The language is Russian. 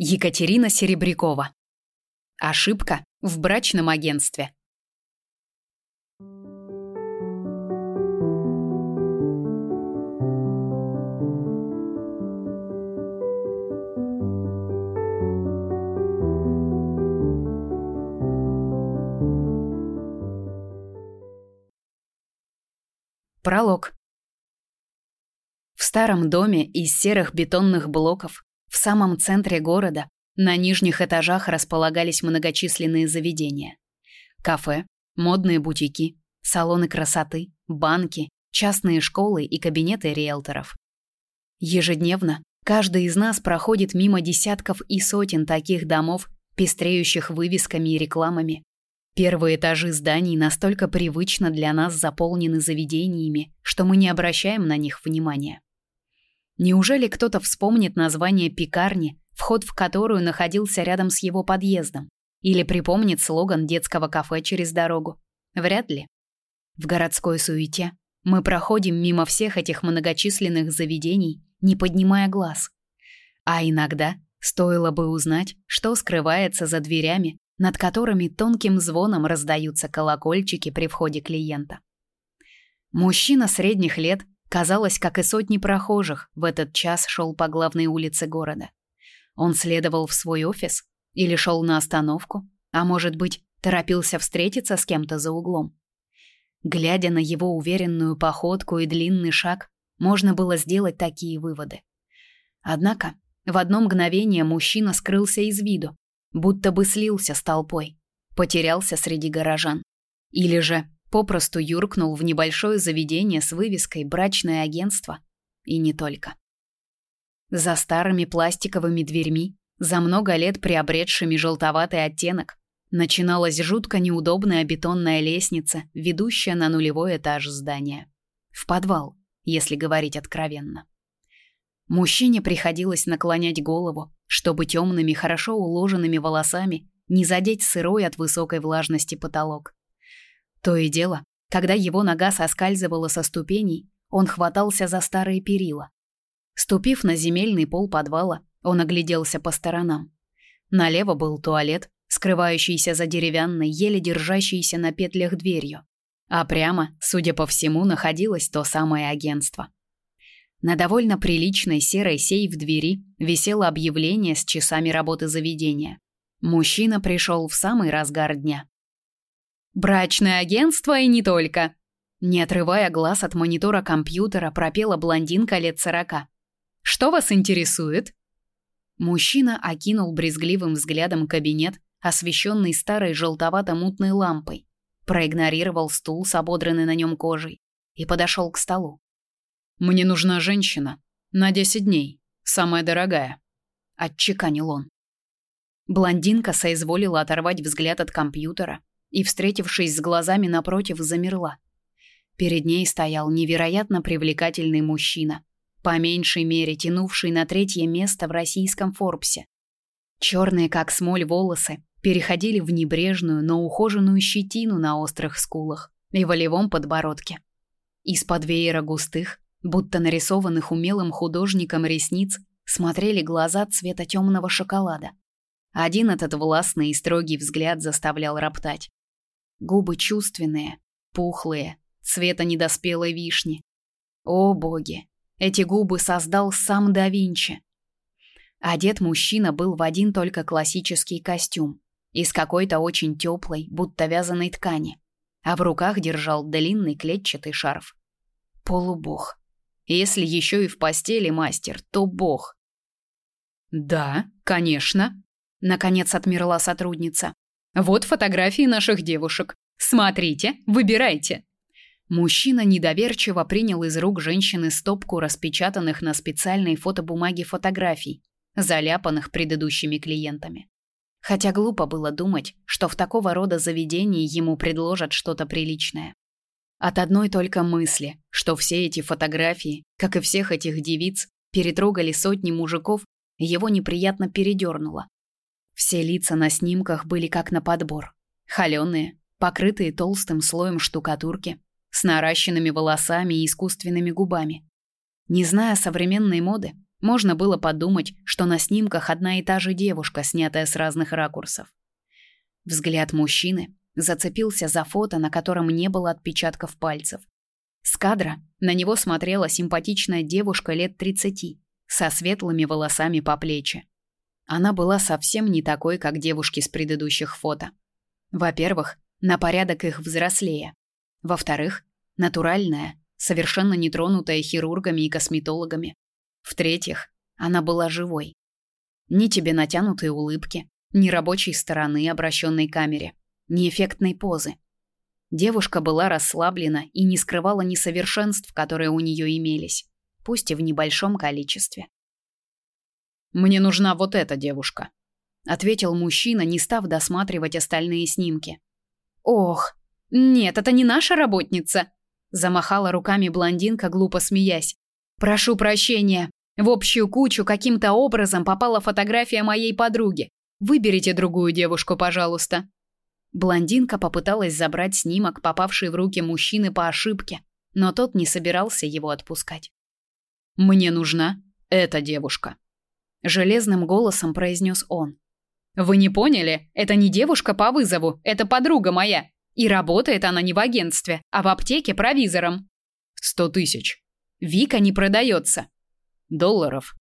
Екатерина Серебрякова. Ошибка в брачном агентстве. Пролог. В старом доме из серых бетонных блоков в самом центре города на нижних этажах располагались многочисленные заведения. Кафе, модные бутики, салоны красоты, банки, частные школы и кабинеты риэлторов. Ежедневно каждый из нас проходит мимо десятков и сотен таких домов, пестреющих вывесками и рекламами. Первые этажи зданий настолько привычно для нас заполнены заведениями, что мы не обращаем на них внимания. Неужели кто-то вспомнит название пекарни, вход в которую находился рядом с его подъездом? Или припомнит слоган детского кафе через дорогу? Вряд ли. В городской суете мы проходим мимо всех этих многочисленных заведений, не поднимая глаз. А иногда стоило бы узнать, что скрывается за дверями, над которыми тонким звоном раздаются колокольчики при входе клиента. Мужчина средних лет казалось, как и сотни прохожих, в этот час шел по главной улице города. Он следовал в свой офис или шел на остановку, а может быть, торопился встретиться с кем-то за углом. Глядя на его уверенную походку и длинный шаг, можно было сделать такие выводы. Однако, в одно мгновение мужчина скрылся из виду, будто бы слился с толпой, потерялся среди горожан. Или же попросту юркнул в небольшое заведение с вывеской «Брачное агентство». И не только. За старыми пластиковыми дверьми, за много лет приобретшими желтоватый оттенок, начиналась жутко неудобная бетонная лестница, ведущая на нулевой этаж здания. В подвал, если говорить откровенно. Мужчине приходилось наклонять голову, чтобы темными, хорошо уложенными волосами не задеть сырой от высокой влажности потолок. То и дело, когда его нога соскальзывала со ступеней, он хватался за старые перила. Ступив на земельный пол подвала, он огляделся по сторонам. Налево был туалет, скрывающийся за деревянной, еле держащейся на петлях дверью. А прямо, судя по всему, находилось то самое агентство. На довольно приличной серой сейф двери висело объявление с часами работы заведения. Мужчина пришел в самый разгар дня. Брачное агентство и не только. Не отрывая глаз от монитора компьютера, пропела блондинка лет сорока. Что вас интересует? Мужчина окинул брезгливым взглядом кабинет, освещенный старой желтовато-мутной лампой, проигнорировал стул с ободранной на нем кожей и подошел к столу. Мне нужна женщина на 10 дней, самая дорогая, отчеканил он. Блондинка соизволила оторвать взгляд от компьютера, и, встретившись с глазами напротив, замерла. Перед ней стоял невероятно привлекательный мужчина, по меньшей мере тянувший на третье место в российском Форбсе. Черные, как смоль, волосы переходили в небрежную, но ухоженную щетину на острых скулах и волевом подбородке. Из-под веера густых, будто нарисованных умелым художником ресниц, смотрели глаза цвета темного шоколада. Один этот властный и строгий взгляд заставлял роптать. Губы чувственные, пухлые, цвета недоспелой вишни. О, боги! Эти губы создал сам да Винчи. Одет мужчина был в один только классический костюм, из какой-то очень теплой, будто вязаной ткани, а в руках держал длинный клетчатый шарф. Полубог. Если еще и в постели мастер, то бог. «Да, конечно», — наконец отмерла сотрудница. Вот фотографии наших девушек. Смотрите, выбирайте. Мужчина недоверчиво принял из рук женщины стопку распечатанных на специальной фотобумаге фотографий, заляпанных предыдущими клиентами. Хотя глупо было думать, что в такого рода заведении ему предложат что-то приличное. От одной только мысли, что все эти фотографии, как и всех этих девиц, перетрогали сотни мужиков, его неприятно передернуло. Все лица на снимках были как на подбор. Холеные, покрытые толстым слоем штукатурки, с наращенными волосами и искусственными губами. Не зная современной моды, Можно было подумать, что на снимках одна и та же девушка, снятая с разных ракурсов. Взгляд мужчины зацепился за фото, на котором не было отпечатков пальцев. С кадра на него смотрела симпатичная девушка лет 30, со светлыми волосами по плечи. Она была совсем не такой, как девушки с предыдущих фото. Во-первых, на порядок их взрослее. Во-вторых, натуральная, совершенно не тронутая хирургами и косметологами. В-третьих, она была живой. Ни тебе натянутые улыбки, ни рабочей стороны, обращенной к камере, ни эффектной позы. Девушка была расслаблена и не скрывала несовершенств, которые у нее имелись, пусть и в небольшом количестве. «Мне нужна вот эта девушка», — ответил мужчина, не став досматривать остальные снимки. «Ох, нет, это не наша работница», — замахала руками блондинка, глупо смеясь. «Прошу прощения, в общую кучу каким-то образом попала фотография моей подруги. Выберите другую девушку, пожалуйста. Блондинка попыталась забрать снимок, попавший в руки мужчины по ошибке, но тот не собирался его отпускать. Мне нужна эта девушка, железным голосом произнес он. Вы не поняли? Это не девушка по вызову, это подруга моя. И работает она не в агентстве, а в аптеке провизором. Сто тысяч. Вика не продается. Долларов.